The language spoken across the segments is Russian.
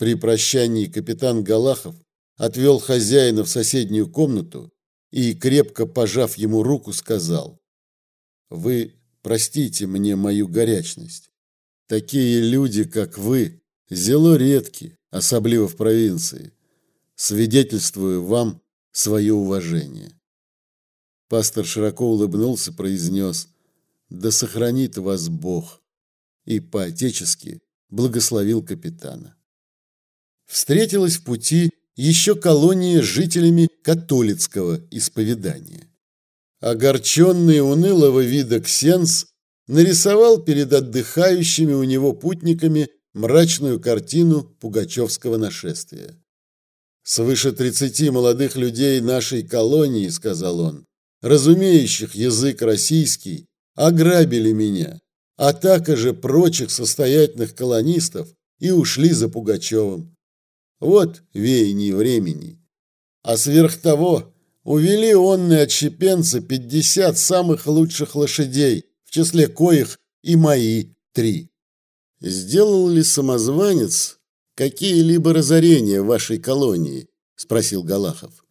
При прощании капитан Галахов отвел хозяина в соседнюю комнату и, крепко пожав ему руку, сказал, «Вы простите мне мою горячность. Такие люди, как вы, зело редки, особливо в провинции. Свидетельствую вам свое уважение». Пастор широко улыбнулся, произнес, «Да сохранит вас Бог!» и по-отечески благословил капитана. Встретилась в пути еще колония с жителями католицкого исповедания. Огорченный унылого вида Ксенс нарисовал перед отдыхающими у него путниками мрачную картину пугачевского нашествия. «Свыше тридцати молодых людей нашей колонии, — сказал он, — разумеющих язык российский, ограбили меня, а также прочих состоятельных колонистов и ушли за Пугачевым. Вот веяние времени. А сверх того увели онные отщепенцы пятьдесят самых лучших лошадей, в числе коих и мои три. Сделал ли самозванец какие-либо разорения в вашей колонии? Спросил Галахов.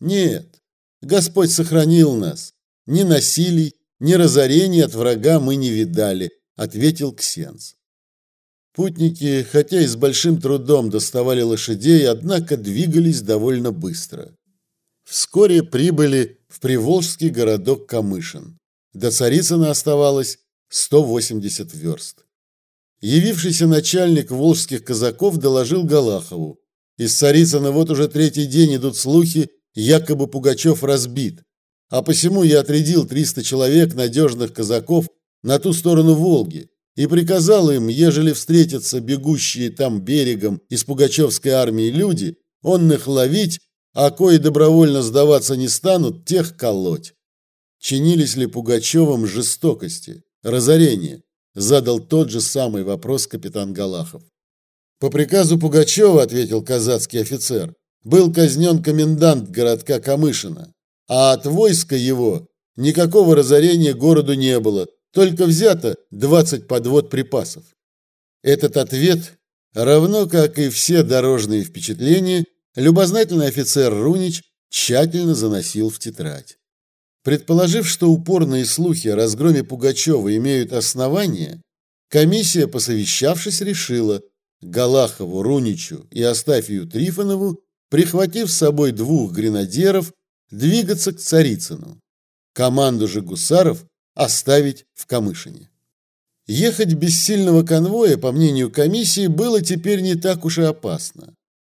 Нет, Господь сохранил нас. Ни насилий, ни разорений от врага мы не видали, ответил Ксенс. Путники, хотя и с большим трудом доставали лошадей, однако двигались довольно быстро. Вскоре прибыли в приволжский городок Камышин. До Царицына оставалось 180 верст. Явившийся начальник волжских казаков доложил Галахову. Из Царицына вот уже третий день идут слухи, якобы Пугачев разбит. А посему я отрядил 300 человек надежных казаков на ту сторону Волги и приказал им, ежели встретятся бегущие там берегом из Пугачевской армии люди, он их ловить, а кои добровольно сдаваться не станут, тех колоть. Чинились ли Пугачевым жестокости, разорение? Задал тот же самый вопрос капитан Галахов. По приказу Пугачева, ответил казацкий офицер, был казнен комендант городка Камышина, а от войска его никакого разорения городу не было, только взято 20 подвод припасов. Этот ответ, равно как и все дорожные впечатления, любознательный офицер Рунич тщательно заносил в тетрадь. Предположив, что упорные слухи о разгроме Пугачева имеют основания, комиссия, посовещавшись, решила Галахову, Руничу и Астафию Трифонову, прихватив с собой двух гренадеров, двигаться к Царицыну. Команду же гусаров оставить в Камышине. Ехать без сильного конвоя, по мнению комиссии, было теперь не так уж и опасно.